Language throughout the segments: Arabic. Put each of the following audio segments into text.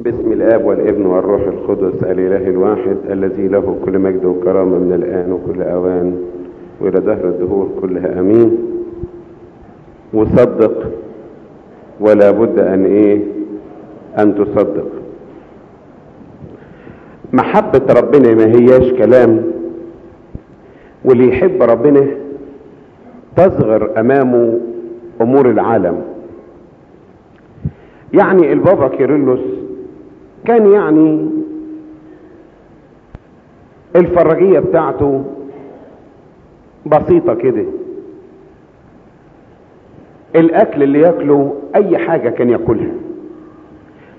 باسم الآب والابن والروح القدس الإله الواحد الذي له كل مجد وكرامة من الآن وكل أوان وإلى دهر الدهور كلها. آمين. وصدق ولا بد أن إيه؟ أن تصدق. محبة ربنا ما هياش كلام. واللي يحب ربنا تصغر أمامه أمور العالم. يعني البابا كيرلس كان يعني الفرجية بتاعته بسيطة كده. الأكل اللي ياكله أي حاجة كان ياكلها.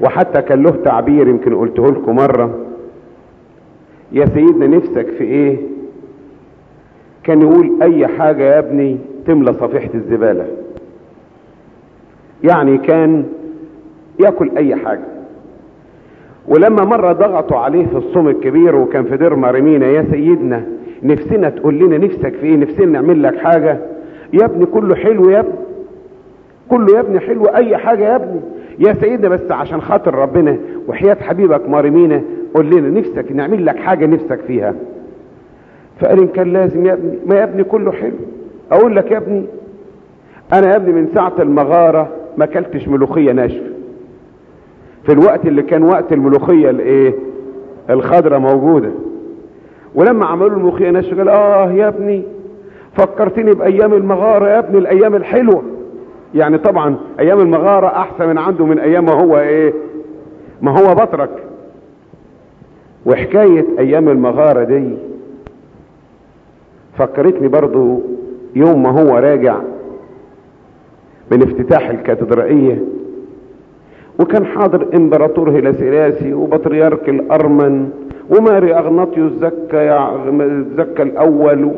وحتى كان له تعبير يمكن قلته لكم مرة. يا سيدنا نفسك في إيه؟ كان يقول أي حاجة يا ابني تملى صفيحة الزبالة. يعني كان ياكل أي حاجة. ولما مرة ضغطوا عليه في الصوم الكبير وكان في دير مريمينا يا سيدنا نفسنا تقول لنا نفسك في إيه؟ نفسنا نعمل لك حاجة. يا ابني كله حلو يا ابني. كله يا ابني حلو أي حاجة يا ابني. يا سيدنا بس عشان خاطر ربنا وحياة حبيبك مريمينا قول لنا نفسك نعمل لك حاجة نفسك فيها. فقال إن كان لازم يا ابني ما يا ابني كله حلو. أقول لك يا ابني أنا يا ابني من ساعة المغارة ما أكلتش ملوخية ناشفة. في الوقت اللي كان وقت الملوخية الايه؟ الخضرة موجودة. ولما عملوا الملوخية ناشفة قال آه يا ابني فكرتني بأيام المغارة يا ابني الأيام الحلوة. يعني طبعا أيام المغارة أحسن من عنده من أيام ما هو إيه؟ ما هو بطرك. وحكاية أيام المغارة دي فكرتني برضو يوم ما هو راجع من افتتاح الكاتدرائية. وكان حاضر امبراطور هيلاسيلاسي وبطريرك الأرمن وماري أغناطيوس زكا زكا الأول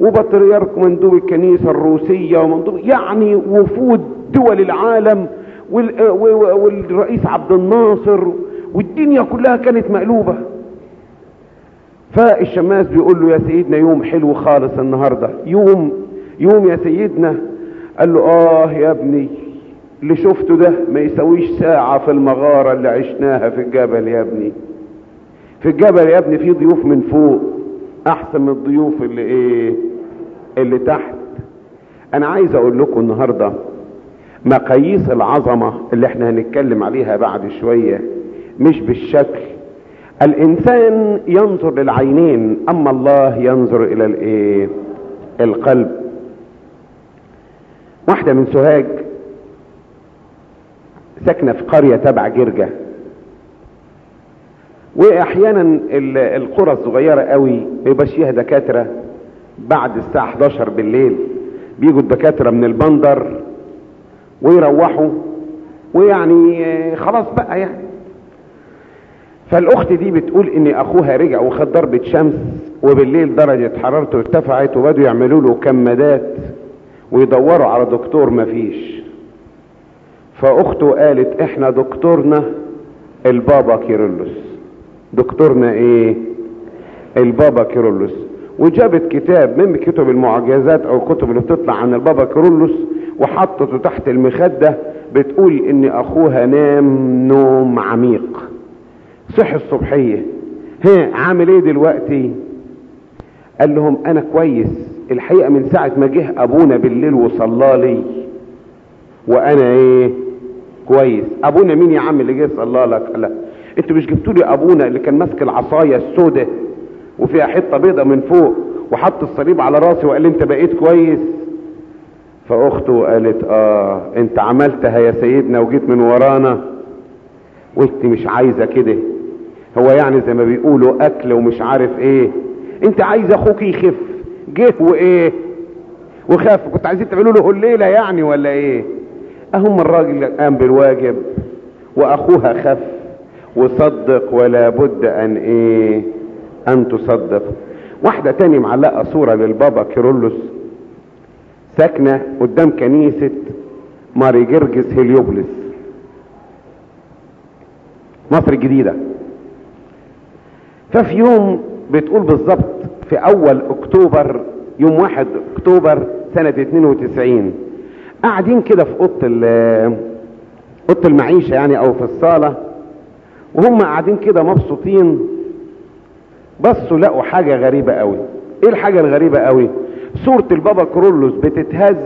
وبطريرك مندوب الكنيسة الروسية ومندوب يعني وفود دول العالم والرئيس عبد الناصر والدنيا كلها كانت مقلوبة. فالشماس بيقول له يا سيدنا يوم حلو خالص النهاردة. يوم يوم يا سيدنا. قال له آه يا ابني. اللي شفته ده ما يسويش ساعة في المغارة اللي عشناها في الجبل يا ابني. في الجبل يا ابني في ضيوف من فوق أحسن من الضيوف اللي إيه؟ اللي تحت. أنا عايز أقول لكم النهاردة مقاييس العظمة اللي إحنا هنتكلم عليها بعد شوية مش بالشكل. الإنسان ينظر للعينين أما الله ينظر إلى الإيه؟ القلب. واحدة من سوهاج ساكنة في قرية تبع جرجة. وأحيانا القرى الصغيرة قوي يبقاش فيها دكاترة بعد الساعة 11 بالليل. بيجوا الدكاترة من البندر ويروحوا ويعني خلاص بقى يعني. فالأخت دي بتقول إن أخوها رجع وخد ضربة شمس وبالليل درجة حرارته ارتفعت وبدوا يعملوا له كمادات ويدوروا على دكتور مفيش. فأخته قالت إحنا دكتورنا البابا كيرلس. دكتورنا إيه؟ البابا كيرلس. وجابت كتاب من كتب المعجزات أو الكتب اللي بتطلع عن البابا كيرلس وحطته تحت المخدة بتقول إن أخوها نام نوم عميق. صحي الصبحية. ها عامل إيه دلوقتي؟ قال لهم أنا كويس. الحقيقة من ساعة ما جه أبونا بالليل وصلالي وأنا إيه؟ كويس. أبونا مين يا عم اللي جه صلى لك لا أنتوا مش جبتوا لي أبونا اللي كان ماسك العصاية السوداء وفيها حتة بيضة من فوق وحط الصليب على راسي وقال لي أنت بقيت كويس؟ فأخته قالت آه أنت عملتها يا سيدنا وجيت من ورانا. وانت مش عايزة كده. هو يعني زي ما بيقولوا أكل ومش عارف إيه. أنت عايز أخوك يخف. جه وإيه؟ وخاف. كنت عايزين تعملوا له الليلة يعني ولا إيه؟ أهم الراجل قام بالواجب وأخوها خف وصدق ولا بد أن إيه أن تصدق. واحدة تاني معلقة صورة للبابا كيرلس. ساكنة قدام كنيسة ماري جرجس هليوبلس مصر الجديدة. ففي يوم بتقول بالظبط في أول أكتوبر يوم واحد أكتوبر سنة 92 قاعدين كده في أوضة أوضة المعيشة يعني أو في الصالة وهم قاعدين كده مبسوطين بصوا لقوا حاجة غريبة قوي. إيه الحاجة الغريبة قوي؟ صورة البابا كرولوس بتتهز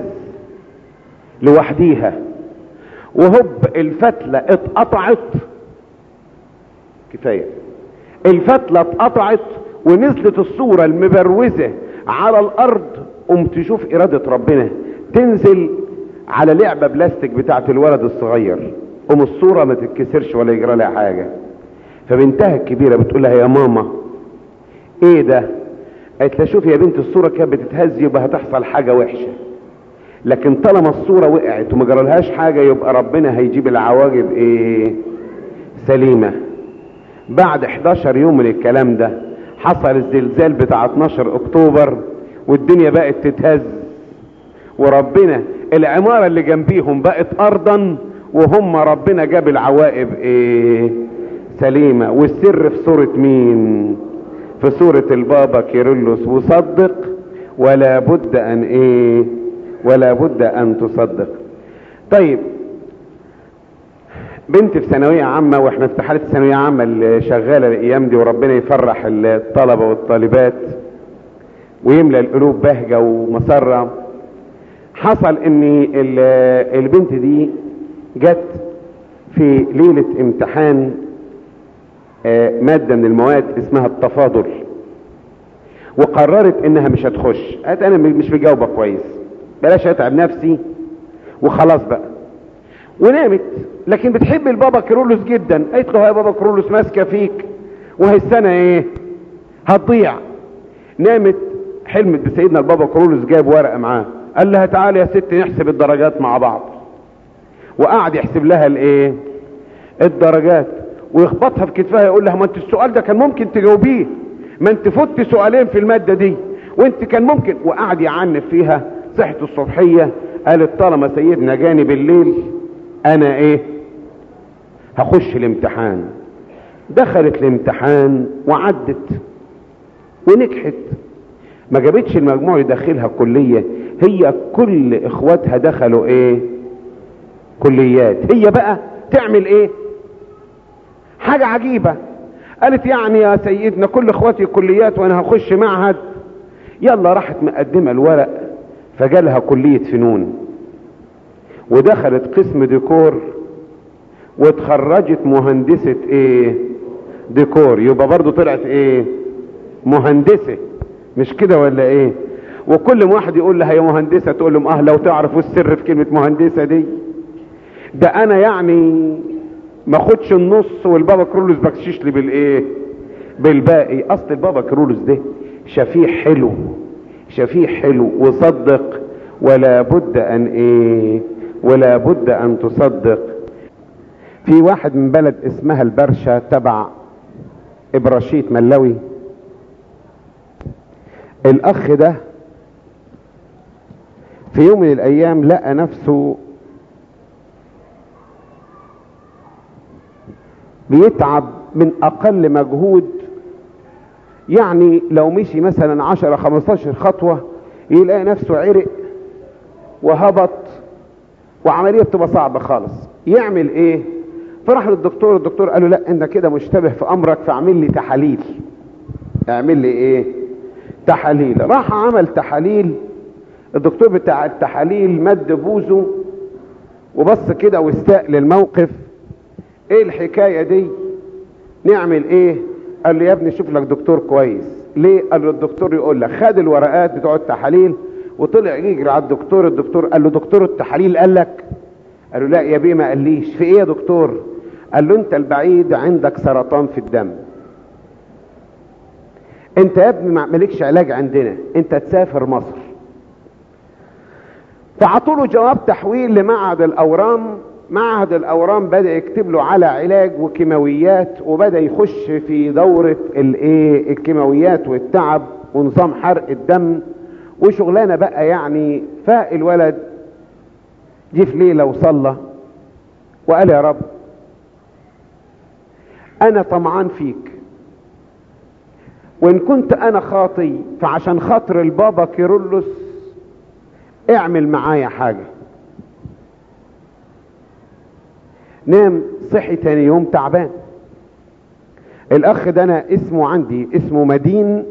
لوحديها وهب الفتلة اتقطعت. كفاية. الفتلة اتقطعت ونزلت الصورة المبروزة على الأرض قم تشوف إرادة ربنا. تنزل على لعبة بلاستيك بتاعت الولد الصغير. قم الصورة ما تتكسرش ولا يجرى لها حاجة. فبنتها الكبيرة بتقول لها يا ماما إيه ده؟ قالت لها شوف يا بنت الصورة كانت بتتهز يبقى هتحصل حاجة وحشة. لكن طالما الصورة وقعت وما جرالهاش حاجة يبقى ربنا هيجيب العواجب إيه؟ سليمة. بعد 11 يوم من الكلام ده حصل الزلزال بتاع 12 أكتوبر والدنيا بقت تتهز. وربنا العمارة اللي جنبيهم بقت ارضا وهم ربنا جاب العواقب إيه؟ سليمة. والسر في صورة مين؟ في صورة البابا كيرلس. وصدق ولا بد أن إيه؟ ولا بد أن تصدق. طيب بنت في ثانوية عامة وإحنا في حالة ثانوية عامة اللي شغالة الأيام دي وربنا يفرح الطلبة والطالبات ويملى القلوب بهجة ومسرة حصل ان البنت دي جت في ليلة امتحان مادة من المواد اسمها التفاضل وقررت إنها مش هتخش. قالت أنا مش مجاوبة كويس. بلاش أتعب نفسي. وخلاص بقى. ونامت. لكن بتحب البابا كيرولوس جدا. قالت له يا بابا كيرولوس ماسكة فيك. وهي السنة إيه؟ هتضيع. نامت. حلمت بسيدنا البابا كيرولوس جاب ورقة معاه. قال لها تعالي يا ست نحسب الدرجات مع بعض. وقعد يحسب لها الايه؟ الدرجات. ويخبطها في كتفها يقول لها ما انت السؤال ده كان ممكن تجاوبيه. ما انت فت سؤالين في المادة دي. وانت كان ممكن. وقعد يعنف فيها صحة الصبحية. قالت طالما سيدنا جاني بالليل أنا إيه؟ هخش الامتحان. دخلت الامتحان وعدت ونجحت. ما جابتش المجموع يدخلها كلية هي كل إخواتها دخلوا إيه؟ كليات. هي بقى تعمل إيه؟ حاجة عجيبة. قالت يعني يا سيدنا كل إخواتي كليات وأنا هخش معهد. يلا راحت مقدمة الورق فجالها كلية فنون. ودخلت قسم ديكور واتخرجت مهندسة إيه؟ ديكور. يبقى برضو طلعت إيه؟ مهندسة. مش كده ولا إيه؟ وكل ما واحد يقول لها يا مهندسة تقول لهم أه لو تعرفوا السر في كلمة مهندسة دي. ده أنا يعني ما خدش النص والبابا كرولوس بكشش لي بالإيه؟ بالباقي. أصل البابا كرولوس ده شفيح حلو شفيح حلو وصدق. ولا بد أن إيه؟ ولا بد أن تصدق. في واحد من بلد اسمها البرشا تبع ابراشيت ملوي الأخ ده في يوم من الأيام لقى نفسه بيتعب من أقل مجهود. يعني لو مشي مثلا عشرة خمستاشر خطوة يلاقي نفسه عرق وهبط وعملية بتبقى صعبة خالص. يعمل إيه؟ فراح للدكتور الدكتور قال له لا أنت كده مشتبه في أمرك فاعمل لي تحاليل. اعمل لي إيه؟ تحاليل. راح عمل تحاليل الدكتور بتاع التحاليل مد بوزه وبص كده واستاء للموقف. إيه الحكاية دي؟ نعمل إيه؟ قال لي يا ابني شوف لك دكتور كويس. ليه؟ قال له الدكتور يقول لك خد الورقات بتوع التحاليل وطلع يجري على الدكتور. الدكتور قال له دكتور التحاليل قال لك؟ قال له لا يا بيه ما قاليش. في إيه يا دكتور؟ قال له أنت البعيد عندك سرطان في الدم. أنت يا ابني مالكش علاج عندنا. أنت تسافر مصر. فعطوله جواب تحويل لمعهد الأورام. معهد الأورام بدأ يكتب له على علاج وكيماويات وبدأ يخش في دورة الإيه؟ الكيماويات والتعب ونظام حرق الدم. وشغلانة بقى يعني فالولد جه في ليلة وصلى وقال يا رب أنا طمعان فيك. وإن كنت أنا خاطي فعشان خاطر البابا كيرلس اعمل معايا حاجة. نام صحي تاني يوم تعبان. الأخ ده أنا اسمه عندي اسمه مدين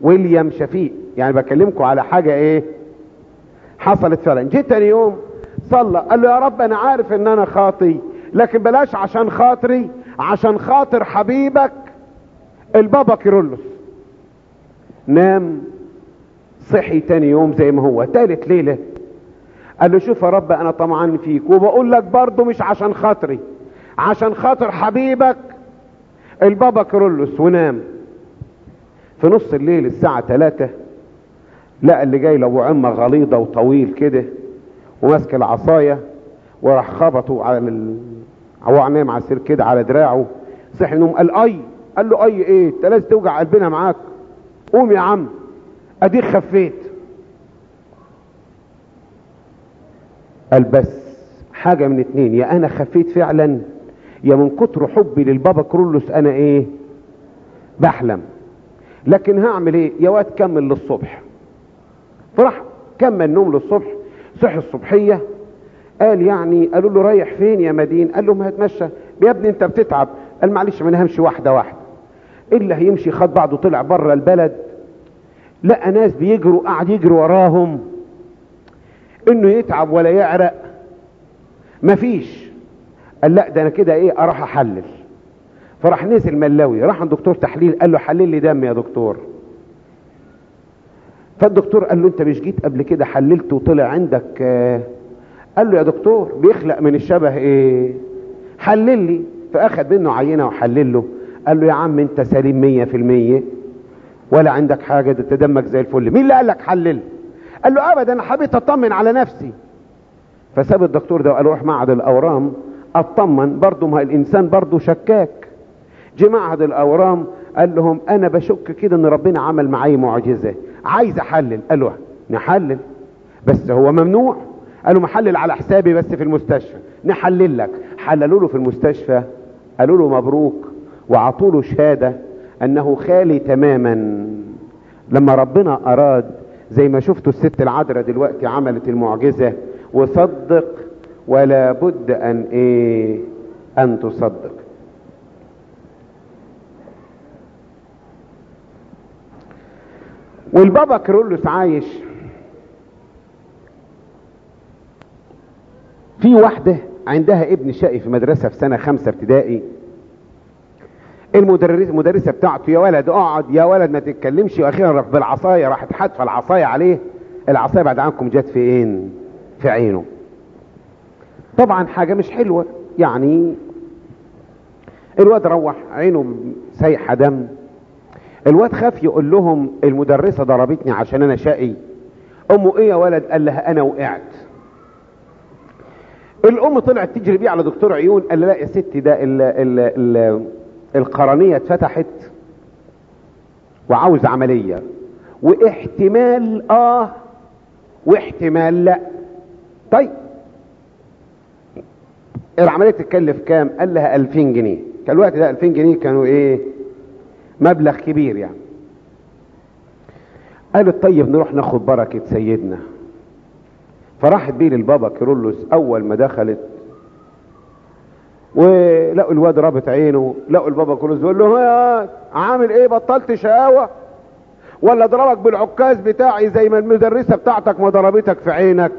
ويليام شفيق. يعني بكلمكم على حاجة إيه؟ حصلت فعلا. جيت تاني يوم صلى قال له يا رب أنا عارف إن أنا خاطي لكن بلاش عشان خاطري عشان خاطر حبيبك البابا كيرلس نام صحي تاني يوم زي ما هو تالت ليلة. قال له شوف يا رب أنا طمعان فيك. وبقول لك برضه مش عشان خاطري عشان خاطر حبيبك. البابا كيرلس ونام. في نص الليل الساعة تلاتة لقى اللي جاي له عمة غليظة وطويل كده وماسك العصاية وراح خبطه على ال... هو نايم على السرير كده على دراعه. صحي نوم. قال أي. قال له أي إيه؟ أنت لازم توجع قلبنا معاك. قوم يا عم. اديك خفيت. قال بس حاجة من اتنين يا أنا خفيت فعلا يا من كتر حبي للبابا كرولوس أنا إيه؟ بحلم. لكن هعمل إيه؟ يا واد كمل للصبح. فراح كمل نوم للصبح صحي الصبحية. قال يعني قالوا له رايح فين يا مدين؟ قال له ما هتمشى. يا ابني أنت بتتعب. قال معلش ما أنا همشي واحدة واحدة. اللي هيمشي خد بعضه طلع بره البلد. لقى ناس بيجروا قاعد يجري وراهم. إنه يتعب ولا يعرق. مفيش قال لا ده أنا كده إيه أروح أحلل. فراح نزل ملاوي راح عند دكتور تحليل قال له حلل لي دم يا دكتور. فالدكتور قال له أنت مش جيت قبل كده حللت وطلع عندك آه قال له يا دكتور بيخلق من الشبه إيه؟ حلل لي. فاخد منه عينة وحلل له قال له يا عم أنت سليم مية في المية. ولا عندك حاجة ده زي الفل. مين اللي قال لك حلل؟ قال له ابدا أنا حبيت أطمن على نفسي. فساب الدكتور ده وقال روح معهد الأورام اطمن برضه ما الإنسان برضه شكاك. جه معهد الأورام قال لهم أنا بشك كده إن ربنا عمل معايا معجزة. عايز أحلل. قالوا نحلل. بس هو ممنوع. قالوا محلل على حسابي بس في المستشفى. نحلل لك. حللوا له في المستشفى. قالوا له مبروك. وعطوا له شهادة. أنه خالي تماما. لما ربنا أراد زي ما شفتوا الست العذراء دلوقتي عملت المعجزة وصدق ولا بد أن إيه؟ أن تصدق. والبابا كرولوس عايش في واحدة عندها ابن شقي في مدرسة في سنة خمسة ابتدائي. المدرس المدرسة بتاعته يا ولد اقعد يا ولد ما تتكلمش. وأخيرا راح بالعصاية راحت حادفة العصاية عليه. العصاية بعد عنكم جت فين في عينه. طبعا حاجة مش حلوة. يعني الواد روح عينه سايحة دم. الواد خاف يقول لهم المدرسة ضربتني عشان أنا شقي. أمه إيه يا ولد؟ قال لها أنا وقعت. الأم طلعت تجري بيه على دكتور عيون قال لا يا ستي ده ال ال ال القرنية اتفتحت وعاوز عملية واحتمال آه واحتمال لا. طيب. العملية تتكلف كام؟ قال لها 2000 جنيه. كان الوقت ده 2000 جنيه كانوا إيه؟ مبلغ كبير يعني. قالت طيب نروح ناخد بركة سيدنا. فراحت بيه للبابا كيرلس أول ما دخلت ولقوا الواد رابط عينه لقوا البابا كيرلس بيقول له يا عامل إيه؟ بطلت شقاوة؟ ولا ضربك بالعكاز بتاعي زي ما المدرسة بتاعتك ما ضربتك في عينك؟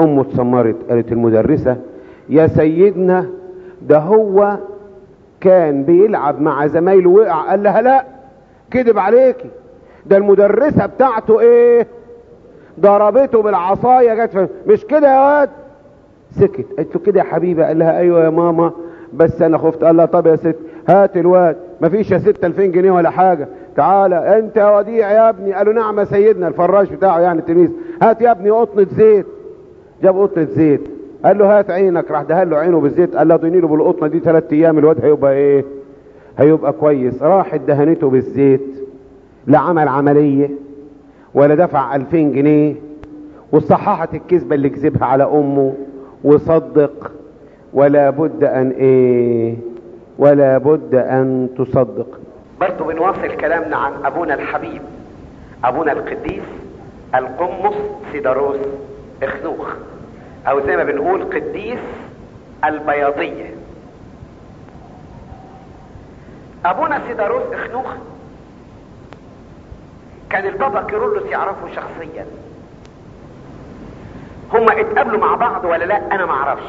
أمه اتسمرت قالت المدرسة يا سيدنا ده هو كان بيلعب مع زمايله وقع. قال لها لا كذب عليكي ده المدرسة بتاعته إيه؟ ضربته بالعصاية جت مش كده يا واد؟ سكت. قلت له كده يا حبيبي قال لها أيوه يا ماما بس أنا خفت. قال لها طب يا ست هات الواد. مفيش يا ست 2000 جنيه ولا حاجة. تعالى أنت يا وديع يا ابني. قالوا نعم يا سيدنا الفراش بتاعه يعني التلميذ هات يا ابني قطنة زيت. جاب قطنة زيت. قال له هات عينك. راح دهل له عينه بالزيت. قال له أديني له بالقطنة دي ثلاث أيام الواد هيبقى إيه؟ هيبقى كويس. راح دهنته بالزيت. لا عمل عملية ولا دفع 2000 جنيه وصححت الكذبة اللي كذبها على أمه. وصدق. ولا بد أن إيه؟ ولا بد أن تصدق. برضو بنواصل كلامنا عن أبونا الحبيب أبونا القديس القمص سيداروس إخنوخ أو زي ما بنقول قديس البياضية. أبونا سيداروس إخنوخ كان البابا كيرلس يعرفه شخصيا. هما اتقابلوا مع بعض ولا لا؟ أنا ما أعرفش.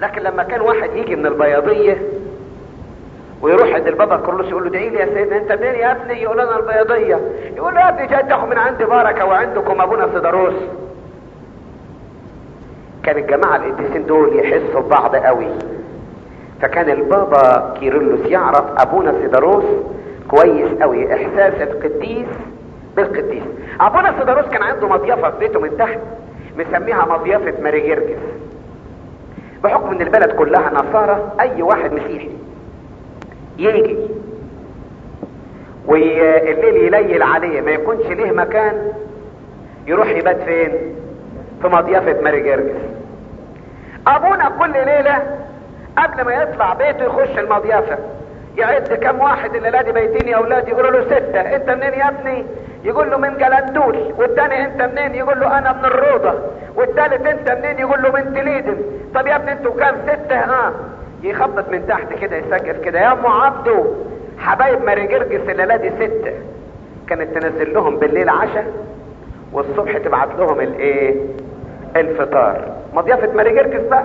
لكن لما كان واحد يجي من البياضية ويروح عند البابا كيرلس يقول له ادعي لي يا سيدنا أنت منين يا ابني؟ يقول أنا البياضية. يقول له يا ابني جاي تاخد من عندي بركة وعندكم أبونا سيداروس. كان الجماعة القديسين دول يحسوا ببعض قوي. فكان البابا كيرلس يعرف أبونا سيداروس كويس قوي إحساس القديس بالقديس. أبونا سيداروس كان عنده مضيافة في بيته من تحت. مسميها مضيافة ماري جرجس بحكم إن البلد كلها نصارى أي واحد مسيحي يجي والليل يليل عليه ما يكونش ليه مكان يروح يبات فين؟ في مضيافة ماري جرجس أبونا كل ليلة قبل ما يطلع بيته يخش المضيافة يعد كم واحد اللي دي بيتين يا أولاد يقولوا له ستة أنت منين يا ابني؟ يقول له من جلندول والتاني انت منين؟ يقول له أنا من الروضة. والتالت انت منين؟ يقول له من تليدن. طب يا ابني أنتوا كام ستة؟ آه يخبط من تحت كده يسجل كده. يا ام عبده حبايب ماري جرجس الليلة دي ستة. كانت تنزل لهم بالليل عشاء والصبح تبعت لهم الإيه؟ الفطار. مضيافة ماري جرجس بقى.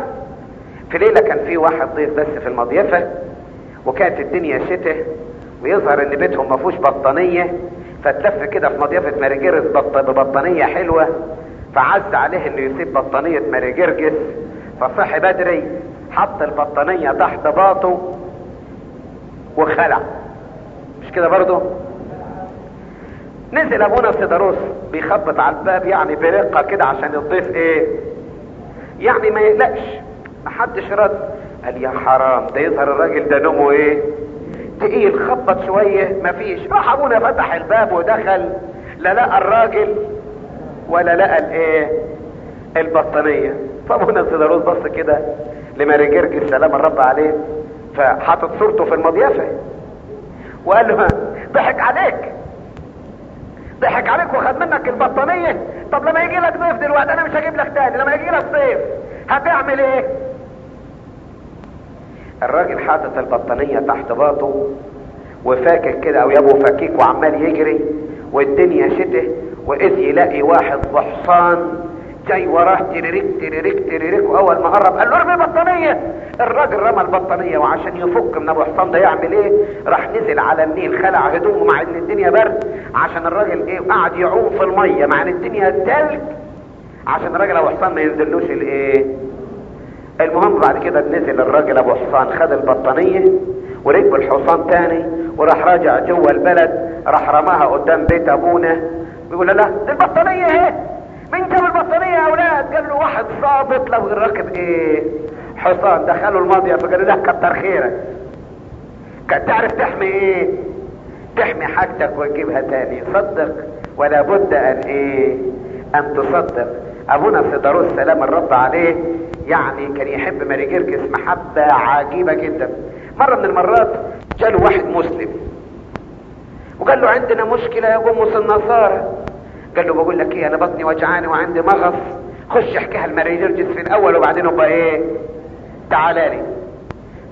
في ليلة كان في واحد ضيف بس في المضيفة وكانت الدنيا شتاء ويظهر إن بيتهم ما فيهوش بطانية. فتلف كده في مضيفة ماري جرجس بط... ببطانية حلوة فعز عليه إنه يسيب بطانية ماري جرجس فصحي بدري حط البطانية تحت باطه وخلع. مش كده برضه؟ نزل أبونا سيداروس بيخبط على الباب يعني برقة كده عشان الضيف إيه؟ يعني ما يقلقش محدش رد. قال يا حرام ده يظهر الراجل ده نومه إيه؟ تقيل خبط شوية مفيش. راح ابونا فتح الباب ودخل. لا لقى الراجل ولا لقى الإيه؟ البطانية. فابونا سيداروس بص كده لماري جرجس سلام الرب عليه. فحاطط صورته في المضيافة. وقال له ضحك عليك. ضحك عليك وخد منك البطانية. طب لما يجي لك ضيف دلوقتي أنا مش هجيب لك تاني. لما يجي لك ضيف هتعمل إيه؟ الراجل حاطط البطانية تحت باطه وفاكك كده أو يابو فكيك وعمال يجري والدنيا شتة وإذ يلاقي واحد بحصان جاي وراه تريريك تريريك تريريك وأول ما قرب قال له ارمي البطانية. الراجل رمى البطانية وعشان يفك من أبو حصان ده يعمل إيه؟ راح نزل على النيل خلع هدومه مع إن الدنيا برد عشان الراجل إيه؟ قعد يعوم في المية مع إن الدنيا تلج عشان الراجل أبو حصان ما ينزلوش الإيه؟ المهم بعد كده نزل الراجل أبو حصان خد البطانية وركب الحصان تاني وراح راجع جوه البلد راح رماها قدام بيت أبونا. بيقول لا دي البطانية اهي مين جاب البطانية يا أولاد؟ قال له واحد صابط. لو راكب إيه؟ حصان. دخلوا الماضيه فقال له كتر خيرك. كان تعرف تحمي إيه؟ تحمي حاجتك وتجيبها تاني. صدق ولا بد أن إيه؟ أن تصدق. أبونا سيداروس سلام الرب عليه. يعني كان يحب ماري جرجس محبة عجيبة جدا. مرة من المرات جاله واحد مسلم. وقال له عندنا مشكلة يا جمص النصارى قال له بقول لك إيه أنا بطني وجعاني وعندي مغص. خش احكيها لماري جرجس في الأول وبعدين أبقى إيه؟ تعالى لي.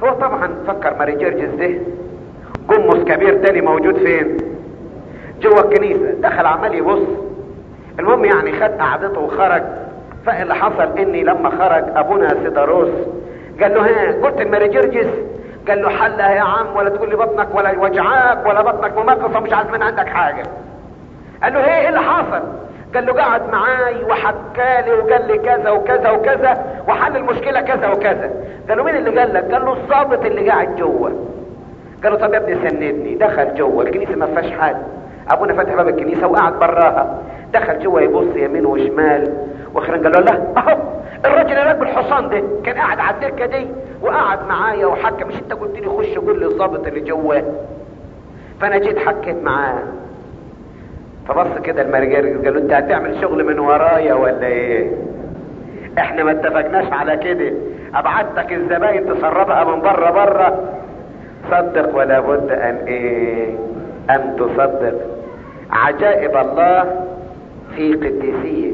هو طبعا فكر ماري جرجس ده. جمص كبير تاني موجود فين؟ جوه الكنيسة. دخل عمال يبص. المهم يعني خد قعدته وخرج. فاللي حصل إني لما خرج أبونا سيداروس قال له ها قلت الماري جرجس قال له حلها يا عم ولا تقول لي بطنك ولا وجعاك ولا بطنك ممغصه مش عايز من عندك حاجة. قال له إيه إيه اللي حصل قال له قعد معاي وحكالي وقال لي كذا وكذا وكذا وحل المشكلة كذا وكذا. قال له مين اللي قال لك؟ قال له الضابط اللي قاعد جوه قال له طب يا ابني سندني. دخل جوه الكنيسة ما فيهاش حد أبونا فتح باب الكنيسة وقعد براها. دخل جوه يبص يمين وشمال. وأخيرا قال لا أهو الراجل اللي راكب الحصان ده كان قاعد على الدكه دي وقعد معايا وحكى مش أنت قلت لي خش قول لي الظابط اللي جواه فأنا جيت حكيت معاه. فبص كده المرجر قال له أنت هتعمل شغل من ورايا ولا إيه؟ إحنا ما اتفقناش على كده. أبعتك الزباين تسربها من بره بره. صدق ولا بد أن إيه؟ أن تصدق. عجائب الله في قديسية.